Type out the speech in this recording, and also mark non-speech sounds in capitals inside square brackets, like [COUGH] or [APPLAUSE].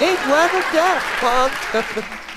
Ain't level death, Punk. [LAUGHS]